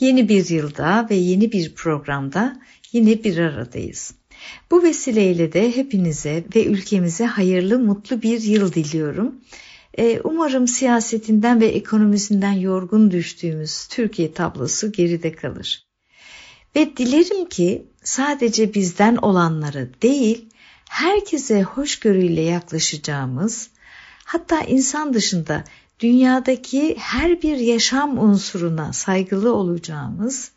Yeni bir yılda ve yeni bir programda yine bir aradayız. Bu vesileyle de hepinize ve ülkemize hayırlı, mutlu bir yıl diliyorum. Ee, umarım siyasetinden ve ekonomisinden yorgun düştüğümüz Türkiye tablosu geride kalır. Ve dilerim ki sadece bizden olanları değil, herkese hoşgörüyle yaklaşacağımız, hatta insan dışında dünyadaki her bir yaşam unsuruna saygılı olacağımız,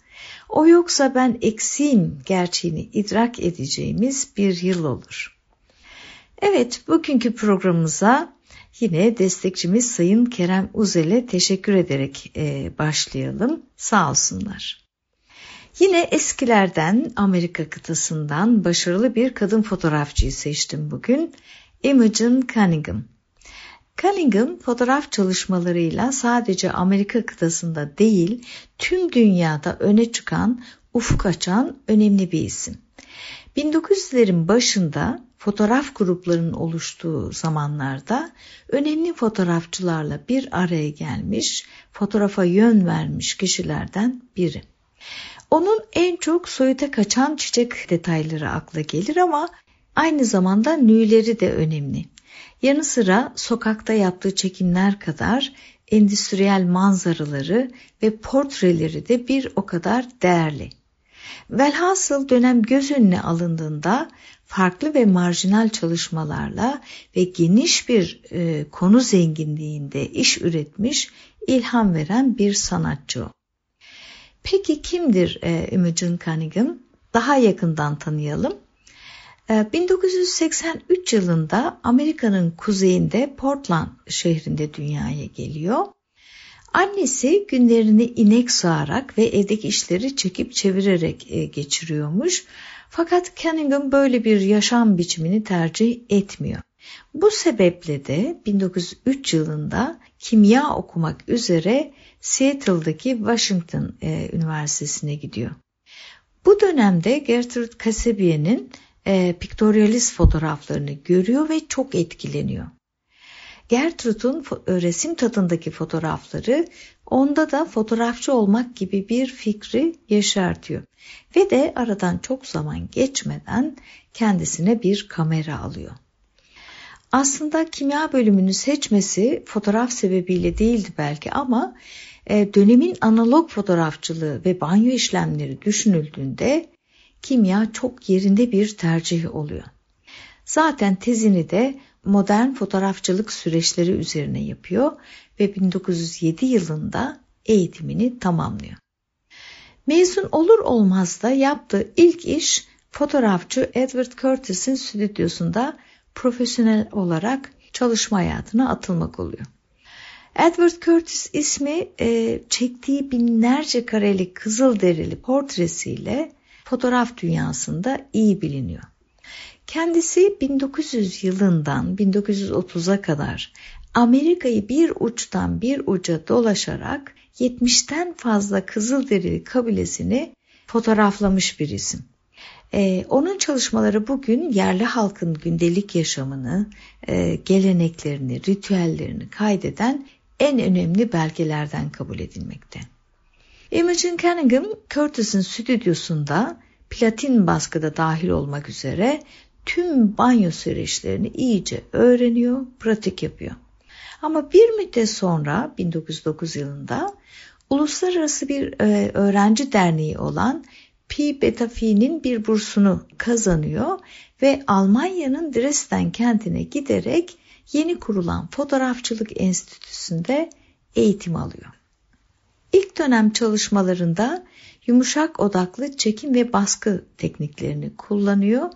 o yoksa ben eksiğim gerçeğini idrak edeceğimiz bir yıl olur. Evet, bugünkü programımıza yine destekçimiz Sayın Kerem Uzel'e teşekkür ederek e, başlayalım. Sağ olsunlar. Yine eskilerden Amerika kıtasından başarılı bir kadın fotoğrafçıyı seçtim bugün. Imogen Cunningham. Cunningham fotoğraf çalışmalarıyla sadece Amerika kıtasında değil tüm dünyada öne çıkan, ufuk açan önemli bir isim. 1900'lerin başında fotoğraf gruplarının oluştuğu zamanlarda önemli fotoğrafçılarla bir araya gelmiş, fotoğrafa yön vermiş kişilerden biri. Onun en çok soyuta kaçan çiçek detayları akla gelir ama aynı zamanda nüleri de önemli. Yanı sıra sokakta yaptığı çekimler kadar endüstriyel manzaraları ve portreleri de bir o kadar değerli. Velhasıl dönem göz önüne alındığında farklı ve marjinal çalışmalarla ve geniş bir e, konu zenginliğinde iş üretmiş, ilham veren bir sanatçı. Peki kimdir e, Imogen Cunningham? Daha yakından tanıyalım. 1983 ee, yılında Amerika'nın kuzeyinde Portland şehrinde dünyaya geliyor. Annesi günlerini inek sağarak ve evdeki işleri çekip çevirerek e, geçiriyormuş. Fakat Cunningham böyle bir yaşam biçimini tercih etmiyor. Bu sebeple de 1903 yılında kimya okumak üzere Seattle'daki Washington e, Üniversitesi'ne gidiyor. Bu dönemde Gertrude Casabier'in e, piktoryalist fotoğraflarını görüyor ve çok etkileniyor. Gertrude'un e, resim tadındaki fotoğrafları onda da fotoğrafçı olmak gibi bir fikri yaşartıyor. Ve de aradan çok zaman geçmeden kendisine bir kamera alıyor. Aslında kimya bölümünü seçmesi fotoğraf sebebiyle değildi belki ama e, dönemin analog fotoğrafçılığı ve banyo işlemleri düşünüldüğünde kimya çok yerinde bir tercih oluyor. Zaten tezini de modern fotoğrafçılık süreçleri üzerine yapıyor ve 1907 yılında eğitimini tamamlıyor. Mezun olur olmaz da yaptığı ilk iş fotoğrafçı Edward Curtis'in stüdyosunda profesyonel olarak çalışma hayatına atılmak oluyor. Edward Curtis ismi e, çektiği binlerce karelik kızıl derili portresiyle fotoğraf dünyasında iyi biliniyor. Kendisi 1900 yılından 1930'a kadar Amerika'yı bir uçtan bir uca dolaşarak 70'ten fazla Kızılderili kabilesini fotoğraflamış bir isim. Ee, onun çalışmaları bugün yerli halkın gündelik yaşamını, e, geleneklerini, ritüellerini kaydeden en önemli belgelerden kabul edilmekte. Imogen Cunningham, Curtis'in stüdyosunda platin baskıda dahil olmak üzere tüm banyo süreçlerini iyice öğreniyor, pratik yapıyor. Ama bir müddet sonra 1909 yılında uluslararası bir e, öğrenci derneği olan Pi Beta Phi'nin bir bursunu kazanıyor ve Almanya'nın Dresden kentine giderek yeni kurulan Fotoğrafçılık Enstitüsü'nde eğitim alıyor. İlk dönem çalışmalarında yumuşak odaklı çekim ve baskı tekniklerini kullanıyor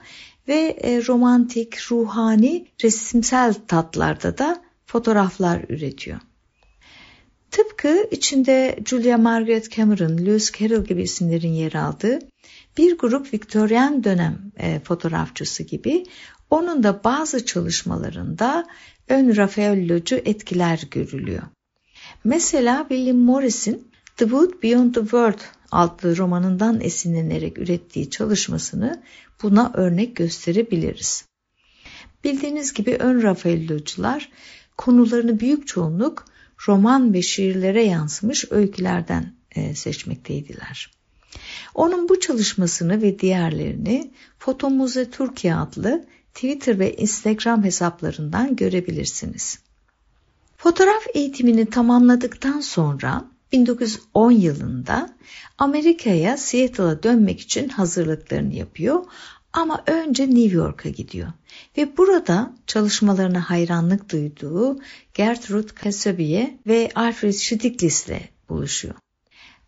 ve e, romantik, ruhani, resimsel tatlarda da fotoğraflar üretiyor. Tıpkı içinde Julia Margaret Cameron, Lewis Carroll gibi isimlerin yer aldığı bir grup Viktoryen dönem e, fotoğrafçısı gibi onun da bazı çalışmalarında ön Raffaellocu etkiler görülüyor. Mesela William Morris'in The Wood Beyond the World adlı romanından esinlenerek ürettiği çalışmasını buna örnek gösterebiliriz. Bildiğiniz gibi ön Rafaellocular konularını büyük çoğunluk roman ve şiirlere yansımış öykülerden e, seçmekteydiler. Onun bu çalışmasını ve diğerlerini Fotomuze Türkiye adlı Twitter ve Instagram hesaplarından görebilirsiniz. Fotoğraf eğitimini tamamladıktan sonra 1910 yılında Amerika'ya Seattle'a dönmek için hazırlıklarını yapıyor ama önce New York'a gidiyor ve burada çalışmalarına hayranlık duyduğu Gertrude Kasabiye ve Alfred Stiglitz ile buluşuyor.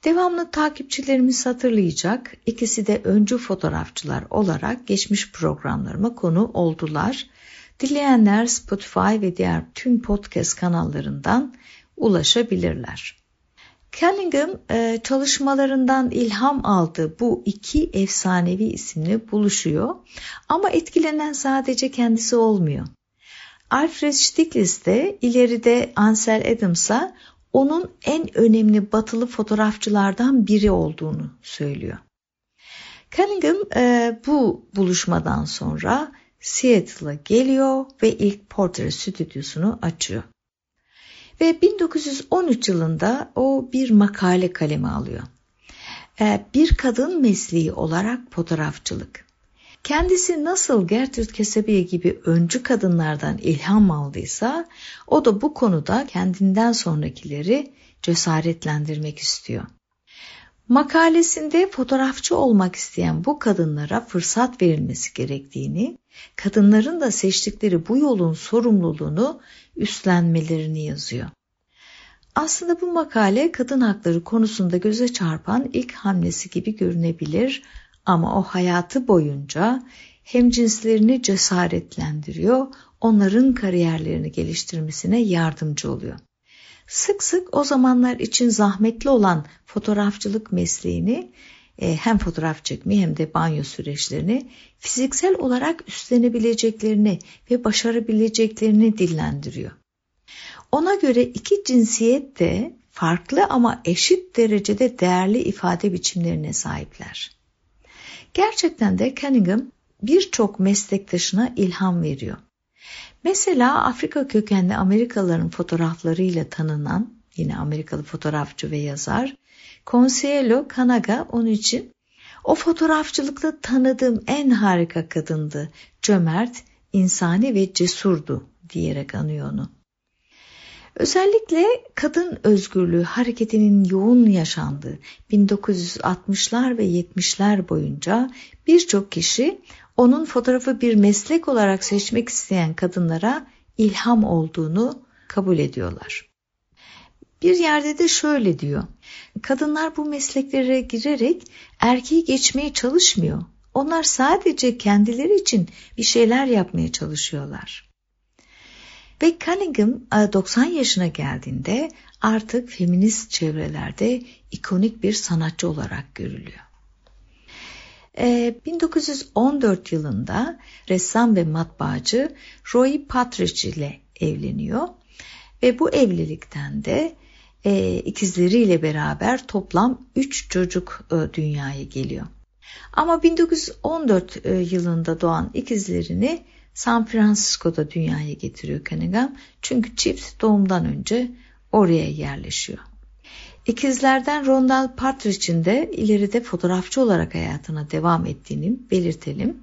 Devamlı takipçilerimiz hatırlayacak ikisi de öncü fotoğrafçılar olarak geçmiş programlarıma konu oldular. Dileyenler Spotify ve diğer tüm podcast kanallarından ulaşabilirler. Cunningham e, çalışmalarından ilham aldığı bu iki efsanevi isimle buluşuyor ama etkilenen sadece kendisi olmuyor. Alfred Stieglitz de ileride Ansel Adams'a onun en önemli batılı fotoğrafçılardan biri olduğunu söylüyor. Cunningham e, bu buluşmadan sonra Seattle'a geliyor ve ilk portre stüdyosunu açıyor. Ve 1913 yılında o bir makale kaleme alıyor. E, bir kadın mesleği olarak fotoğrafçılık. Kendisi nasıl Gertrude Kesebiye gibi öncü kadınlardan ilham aldıysa o da bu konuda kendinden sonrakileri cesaretlendirmek istiyor. Makalesinde fotoğrafçı olmak isteyen bu kadınlara fırsat verilmesi gerektiğini, kadınların da seçtikleri bu yolun sorumluluğunu üstlenmelerini yazıyor. Aslında bu makale kadın hakları konusunda göze çarpan ilk hamlesi gibi görünebilir ama o hayatı boyunca hem cinslerini cesaretlendiriyor, onların kariyerlerini geliştirmesine yardımcı oluyor. Sık sık o zamanlar için zahmetli olan fotoğrafçılık mesleğini e, hem fotoğraf çekmeyi hem de banyo süreçlerini fiziksel olarak üstlenebileceklerini ve başarabileceklerini dillendiriyor. Ona göre iki cinsiyet de farklı ama eşit derecede değerli ifade biçimlerine sahipler. Gerçekten de Cunningham birçok meslektaşına ilham veriyor. Mesela Afrika kökenli Amerikalıların fotoğraflarıyla tanınan yine Amerikalı fotoğrafçı ve yazar Consuelo Kanaga onun için o fotoğrafçılıkta tanıdığım en harika kadındı. Cömert, insani ve cesurdu diyerek anıyor onu. Özellikle kadın özgürlüğü hareketinin yoğun yaşandığı 1960'lar ve 70'ler boyunca birçok kişi onun fotoğrafı bir meslek olarak seçmek isteyen kadınlara ilham olduğunu kabul ediyorlar. Bir yerde de şöyle diyor. Kadınlar bu mesleklere girerek erkeği geçmeye çalışmıyor. Onlar sadece kendileri için bir şeyler yapmaya çalışıyorlar. Ve Cunningham 90 e, yaşına geldiğinde artık feminist çevrelerde ikonik bir sanatçı olarak görülüyor. 1914 e, yılında ressam ve matbaacı Roy Partridge ile evleniyor ve bu evlilikten de e, ikizleriyle beraber toplam 3 çocuk e, dünyaya geliyor. Ama 1914 e, yılında doğan ikizlerini San Francisco'da dünyaya getiriyor Cunningham. Çünkü çift doğumdan önce oraya yerleşiyor. İkizlerden Rondal Partridge'in de ileride fotoğrafçı olarak hayatına devam ettiğini belirtelim.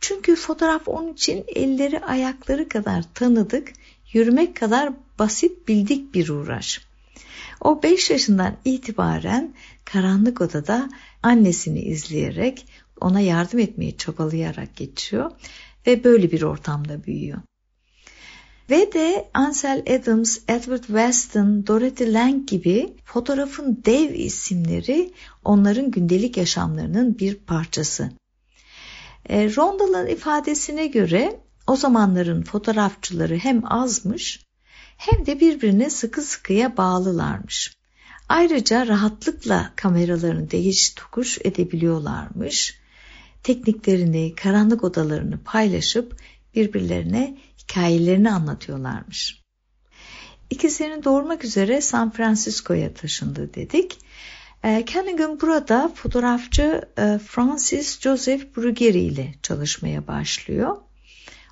Çünkü fotoğraf onun için elleri ayakları kadar tanıdık, yürümek kadar basit bildik bir uğraş. O 5 yaşından itibaren karanlık odada annesini izleyerek ona yardım etmeye çabalayarak geçiyor ve böyle bir ortamda büyüyor. Ve de Ansel Adams, Edward Weston, Dorothy Lang gibi fotoğrafın dev isimleri onların gündelik yaşamlarının bir parçası. E, Rondal'ın ifadesine göre o zamanların fotoğrafçıları hem azmış hem de birbirine sıkı sıkıya bağlılarmış. Ayrıca rahatlıkla kameralarını değiş tokuş edebiliyorlarmış. Tekniklerini, karanlık odalarını paylaşıp birbirlerine hikayelerini anlatıyorlarmış. İkizlerini doğurmak üzere San Francisco'ya taşındı dedik. E, burada fotoğrafçı e, Francis Joseph Bruguiere ile çalışmaya başlıyor.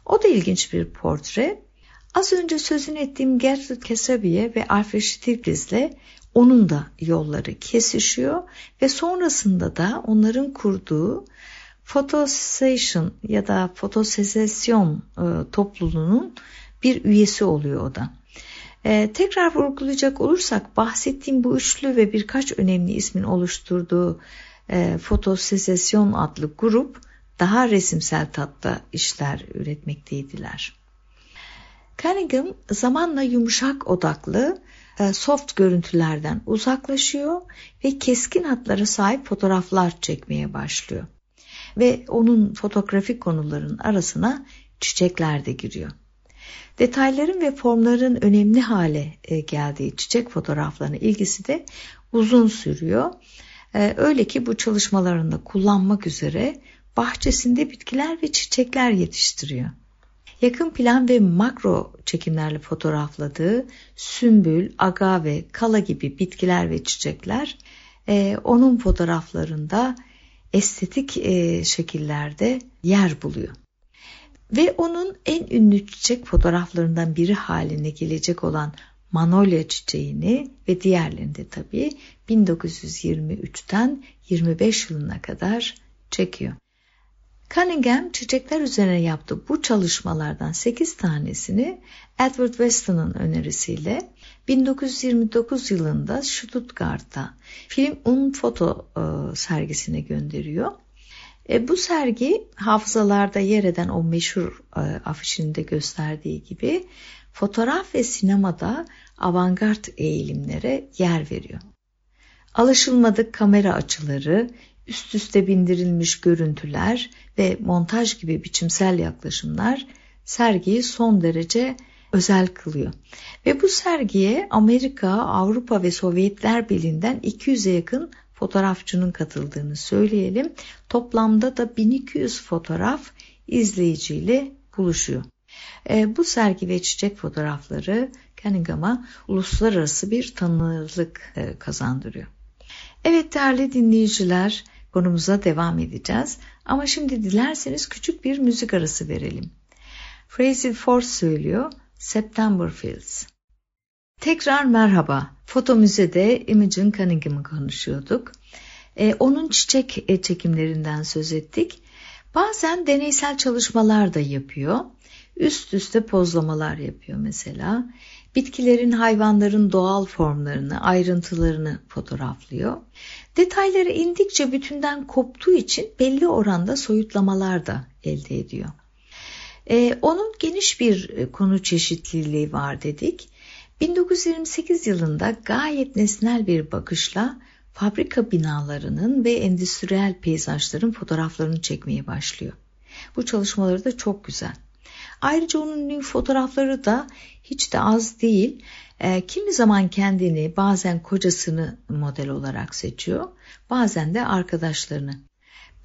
O da ilginç bir portre. Az önce sözünü ettiğim Gertrude Kesabiye ve Alfred Stieglitz'le onun da yolları kesişiyor ve sonrasında da onların kurduğu Photosession ya da Fotosesesyon e, topluluğunun bir üyesi oluyor o da. E, tekrar vurgulayacak olursak bahsettiğim bu üçlü ve birkaç önemli ismin oluşturduğu e, Fotosesesyon adlı grup daha resimsel tatta işler üretmekteydiler. Cunningham zamanla yumuşak odaklı e, soft görüntülerden uzaklaşıyor ve keskin hatlara sahip fotoğraflar çekmeye başlıyor. Ve onun fotoğrafik konuların arasına çiçekler de giriyor. Detayların ve formların önemli hale e, geldiği çiçek fotoğraflarına ilgisi de uzun sürüyor. E, öyle ki bu çalışmalarında kullanmak üzere bahçesinde bitkiler ve çiçekler yetiştiriyor. Yakın plan ve makro çekimlerle fotoğrafladığı sümbül, agave, kala gibi bitkiler ve çiçekler e, onun fotoğraflarında estetik e, şekillerde yer buluyor. Ve onun en ünlü çiçek fotoğraflarından biri haline gelecek olan Manolya çiçeğini ve diğerlerini de tabii 1923'ten 25 yılına kadar çekiyor. Cunningham çiçekler üzerine yaptığı bu çalışmalardan 8 tanesini Edward Weston'ın önerisiyle 1929 yılında Stuttgart'ta Film Un Foto e, sergisine gönderiyor. E, bu sergi hafızalarda yer eden o meşhur e, afişinde gösterdiği gibi fotoğraf ve sinemada avantgard eğilimlere yer veriyor. Alışılmadık kamera açıları, üst üste bindirilmiş görüntüler ve montaj gibi biçimsel yaklaşımlar sergiyi son derece özel kılıyor. Ve bu sergiye Amerika, Avrupa ve Sovyetler Birliği'nden 200'e yakın fotoğrafçının katıldığını söyleyelim. Toplamda da 1200 fotoğraf izleyiciyle buluşuyor. E, bu sergi ve çiçek fotoğrafları Cunningham'a uluslararası bir tanınırlık e, kazandırıyor. Evet değerli dinleyiciler konumuza devam edeceğiz. Ama şimdi dilerseniz küçük bir müzik arası verelim. Fraser Ford söylüyor September Fields. Tekrar merhaba. Foto Müze'de Imogen Cunningham'ı konuşuyorduk. Ee, onun çiçek e, çekimlerinden söz ettik. Bazen deneysel çalışmalar da yapıyor. Üst üste pozlamalar yapıyor mesela. Bitkilerin, hayvanların doğal formlarını, ayrıntılarını fotoğraflıyor. Detayları indikçe bütünden koptuğu için belli oranda soyutlamalar da elde ediyor. Ee, onun geniş bir e, konu çeşitliliği var dedik. 1928 yılında gayet nesnel bir bakışla fabrika binalarının ve endüstriyel peyzajların fotoğraflarını çekmeye başlıyor. Bu çalışmaları da çok güzel. Ayrıca onun fotoğrafları da hiç de az değil. E, kimi zaman kendini bazen kocasını model olarak seçiyor. Bazen de arkadaşlarını.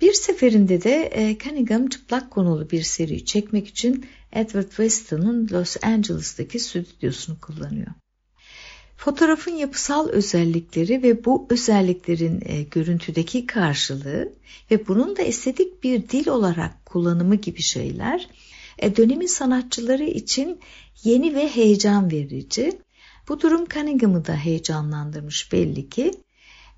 Bir seferinde de e, Cunningham çıplak konulu bir seri çekmek için Edward Weston'un Los Angeles'taki stüdyosunu kullanıyor. Fotoğrafın yapısal özellikleri ve bu özelliklerin e, görüntüdeki karşılığı ve bunun da estetik bir dil olarak kullanımı gibi şeyler e, dönemin sanatçıları için yeni ve heyecan verici. Bu durum Cunningham'ı da heyecanlandırmış belli ki.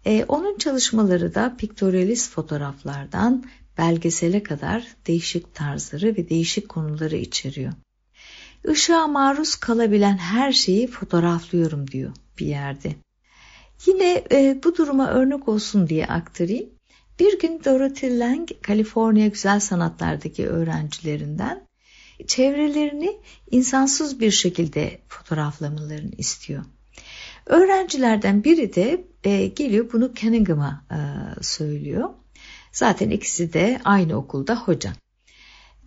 E, onun çalışmaları da piktoralist fotoğraflardan belgesele kadar değişik tarzları ve değişik konuları içeriyor. Işığa maruz kalabilen her şeyi fotoğraflıyorum diyor bir yerde. Yine e, bu duruma örnek olsun diye aktarayım. Bir gün Dorothy Lang, Kaliforniya Güzel Sanatlar'daki öğrencilerinden çevrelerini insansız bir şekilde fotoğraflamalarını istiyor. Öğrencilerden biri de e, geliyor bunu Cunningham'a e, söylüyor. Zaten ikisi de aynı okulda hoca.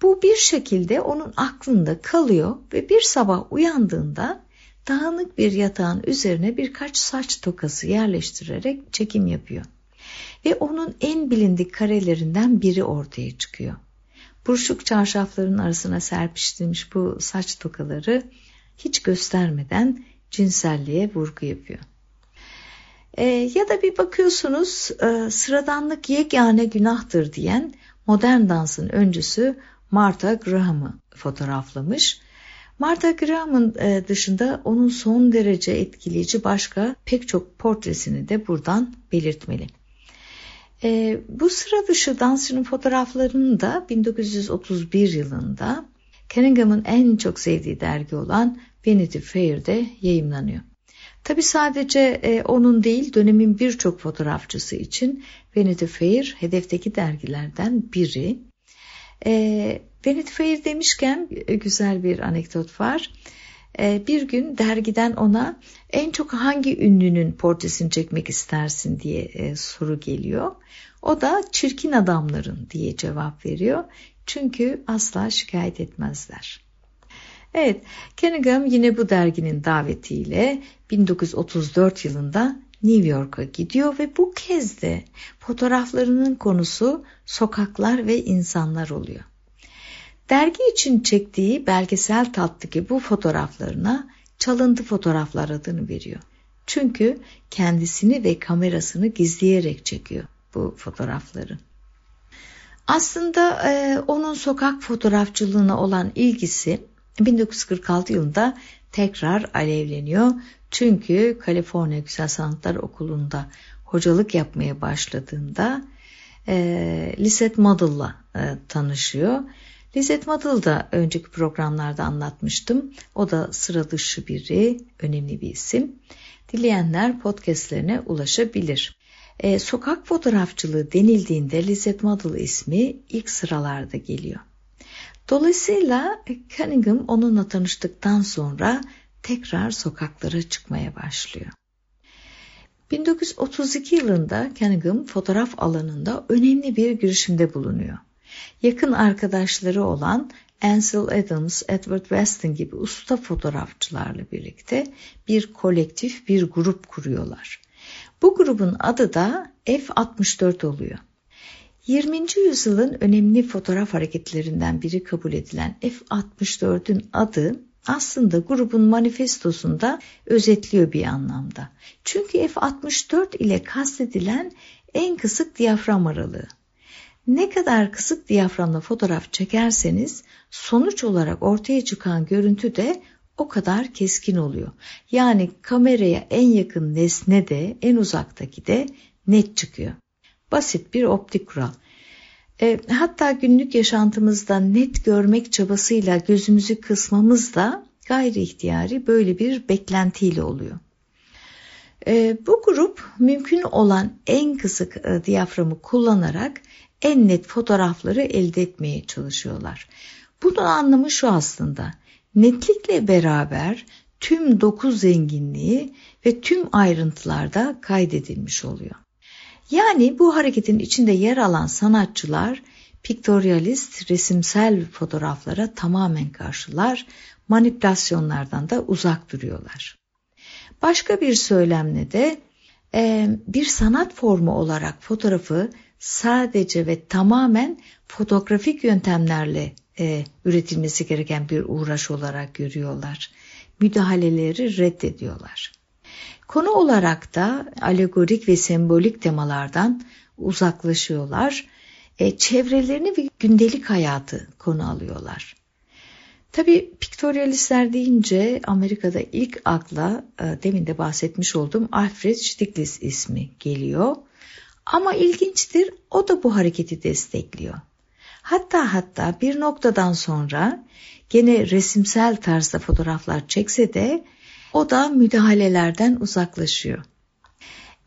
Bu bir şekilde onun aklında kalıyor ve bir sabah uyandığında dağınık bir yatağın üzerine birkaç saç tokası yerleştirerek çekim yapıyor. Ve onun en bilindik karelerinden biri ortaya çıkıyor. Buruşuk çarşafların arasına serpiştirilmiş bu saç tokaları hiç göstermeden cinselliğe vurgu yapıyor. E, ya da bir bakıyorsunuz e, sıradanlık yegane günahtır diyen modern dansın öncüsü Martha Graham'ı fotoğraflamış. Martha Graham'ın e, dışında onun son derece etkileyici başka pek çok portresini de buradan belirtmeli. E, bu sıra dışı dansçının fotoğraflarını da 1931 yılında Cunningham'ın en çok sevdiği dergi olan Vanity Fair'de yayımlanıyor. Tabi sadece e, onun değil dönemin birçok fotoğrafçısı için Vanity Fair hedefteki dergilerden biri. E, Vanity Fair demişken e, güzel bir anekdot var. E, bir gün dergiden ona en çok hangi ünlünün portresini çekmek istersin diye e, soru geliyor. O da çirkin adamların diye cevap veriyor. Çünkü asla şikayet etmezler. Evet, Cunningham yine bu derginin davetiyle 1934 yılında New York'a gidiyor ve bu kez de fotoğraflarının konusu sokaklar ve insanlar oluyor. Dergi için çektiği belgesel tattaki bu fotoğraflarına çalıntı fotoğraflar adını veriyor. Çünkü kendisini ve kamerasını gizleyerek çekiyor bu fotoğrafları. Aslında e, onun sokak fotoğrafçılığına olan ilgisi 1946 yılında tekrar alevleniyor. Çünkü Kaliforniya Güzel Sanatlar Okulu'nda hocalık yapmaya başladığında e, Lisette Model'la e, tanışıyor. Lisette Model da önceki programlarda anlatmıştım. O da sıra dışı biri, önemli bir isim. Dileyenler podcastlerine ulaşabilir. E, sokak fotoğrafçılığı denildiğinde Lisette Model ismi ilk sıralarda geliyor. Dolayısıyla Cunningham onunla tanıştıktan sonra tekrar sokaklara çıkmaya başlıyor. 1932 yılında Cunningham fotoğraf alanında önemli bir girişimde bulunuyor. Yakın arkadaşları olan Ansel Adams, Edward Weston gibi usta fotoğrafçılarla birlikte bir kolektif, bir grup kuruyorlar. Bu grubun adı da F64 oluyor. 20. yüzyılın önemli fotoğraf hareketlerinden biri kabul edilen F64'ün adı aslında grubun manifestosunda özetliyor bir anlamda. Çünkü F64 ile kastedilen en kısık diyafram aralığı. Ne kadar kısık diyaframla fotoğraf çekerseniz sonuç olarak ortaya çıkan görüntü de o kadar keskin oluyor. Yani kameraya en yakın nesne de en uzaktaki de net çıkıyor. Basit bir optik kural. E, hatta günlük yaşantımızda net görmek çabasıyla gözümüzü kısmamız da gayri ihtiyari böyle bir beklentiyle oluyor. E, bu grup mümkün olan en kısık e, diyaframı kullanarak en net fotoğrafları elde etmeye çalışıyorlar. Bunun anlamı şu aslında. Netlikle beraber tüm doku zenginliği ve tüm ayrıntılarda kaydedilmiş oluyor. Yani bu hareketin içinde yer alan sanatçılar piktoryalist resimsel fotoğraflara tamamen karşılar, manipülasyonlardan da uzak duruyorlar. Başka bir söylemle de e, bir sanat formu olarak fotoğrafı sadece ve tamamen fotoğrafik yöntemlerle e, üretilmesi gereken bir uğraş olarak görüyorlar. Müdahaleleri reddediyorlar. Konu olarak da alegorik ve sembolik temalardan uzaklaşıyorlar. E, çevrelerini ve gündelik hayatı konu alıyorlar. Tabi piktoryalistler deyince Amerika'da ilk akla e, demin de bahsetmiş olduğum Alfred Stieglitz ismi geliyor. Ama ilginçtir o da bu hareketi destekliyor. Hatta hatta bir noktadan sonra gene resimsel tarzda fotoğraflar çekse de o da müdahalelerden uzaklaşıyor.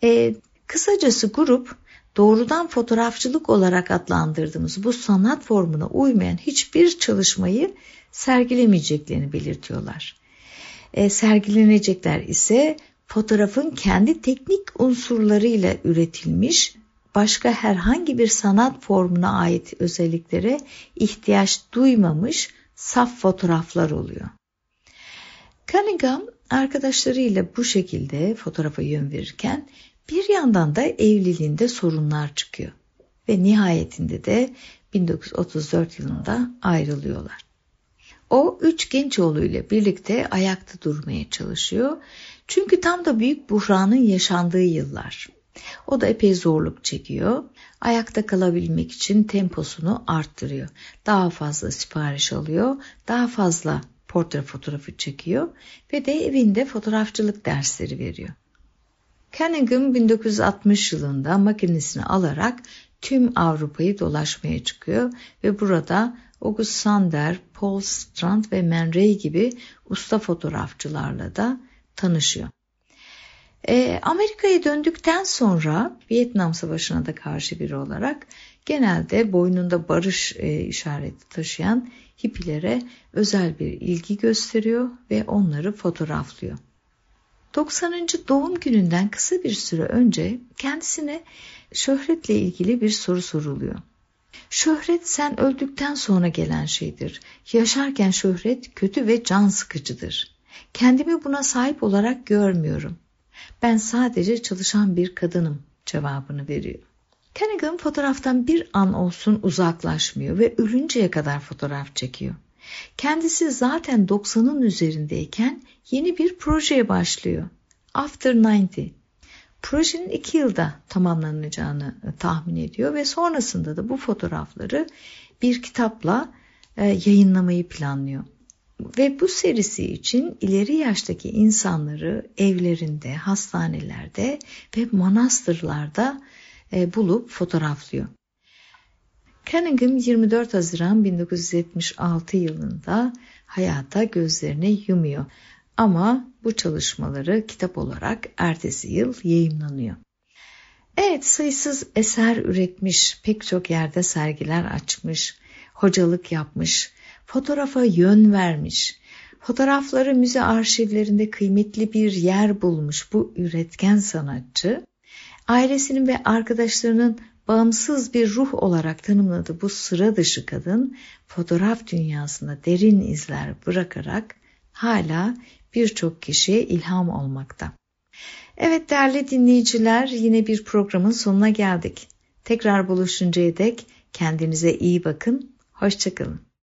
E, kısacası grup doğrudan fotoğrafçılık olarak adlandırdığımız bu sanat formuna uymayan hiçbir çalışmayı sergilemeyeceklerini belirtiyorlar. E, sergilenecekler ise fotoğrafın kendi teknik unsurlarıyla üretilmiş başka herhangi bir sanat formuna ait özelliklere ihtiyaç duymamış saf fotoğraflar oluyor. Cunningham arkadaşlarıyla bu şekilde fotoğrafa yön verirken bir yandan da evliliğinde sorunlar çıkıyor. Ve nihayetinde de 1934 yılında ayrılıyorlar. O üç genç oğluyla birlikte ayakta durmaya çalışıyor. Çünkü tam da büyük buhranın yaşandığı yıllar. O da epey zorluk çekiyor. Ayakta kalabilmek için temposunu arttırıyor. Daha fazla sipariş alıyor, daha fazla portre fotoğrafı çekiyor ve de evinde fotoğrafçılık dersleri veriyor. Cunningham 1960 yılında makinesini alarak tüm Avrupa'yı dolaşmaya çıkıyor ve burada August Sander, Paul Strand ve Man Ray gibi usta fotoğrafçılarla da tanışıyor. E, Amerika'ya döndükten sonra Vietnam Savaşı'na da karşı biri olarak genelde boynunda barış e, işareti taşıyan hippilere özel bir ilgi gösteriyor ve onları fotoğraflıyor. 90. doğum gününden kısa bir süre önce kendisine şöhretle ilgili bir soru soruluyor. Şöhret sen öldükten sonra gelen şeydir. Yaşarken şöhret kötü ve can sıkıcıdır. Kendimi buna sahip olarak görmüyorum. Ben sadece çalışan bir kadınım cevabını veriyor. Cunningham fotoğraftan bir an olsun uzaklaşmıyor ve ölünceye kadar fotoğraf çekiyor. Kendisi zaten 90'ın üzerindeyken yeni bir projeye başlıyor. After 90. Projenin iki yılda tamamlanacağını e, tahmin ediyor ve sonrasında da bu fotoğrafları bir kitapla e, yayınlamayı planlıyor. Ve bu serisi için ileri yaştaki insanları evlerinde, hastanelerde ve manastırlarda bulup fotoğraflıyor. Cunningham 24 Haziran 1976 yılında hayata gözlerini yumuyor. Ama bu çalışmaları kitap olarak ertesi yıl yayınlanıyor. Evet sayısız eser üretmiş, pek çok yerde sergiler açmış, hocalık yapmış, fotoğrafa yön vermiş, fotoğrafları müze arşivlerinde kıymetli bir yer bulmuş bu üretken sanatçı, ailesinin ve arkadaşlarının bağımsız bir ruh olarak tanımladığı bu sıra dışı kadın fotoğraf dünyasında derin izler bırakarak hala birçok kişiye ilham olmakta. Evet değerli dinleyiciler yine bir programın sonuna geldik. Tekrar buluşuncaya dek kendinize iyi bakın, hoşçakalın.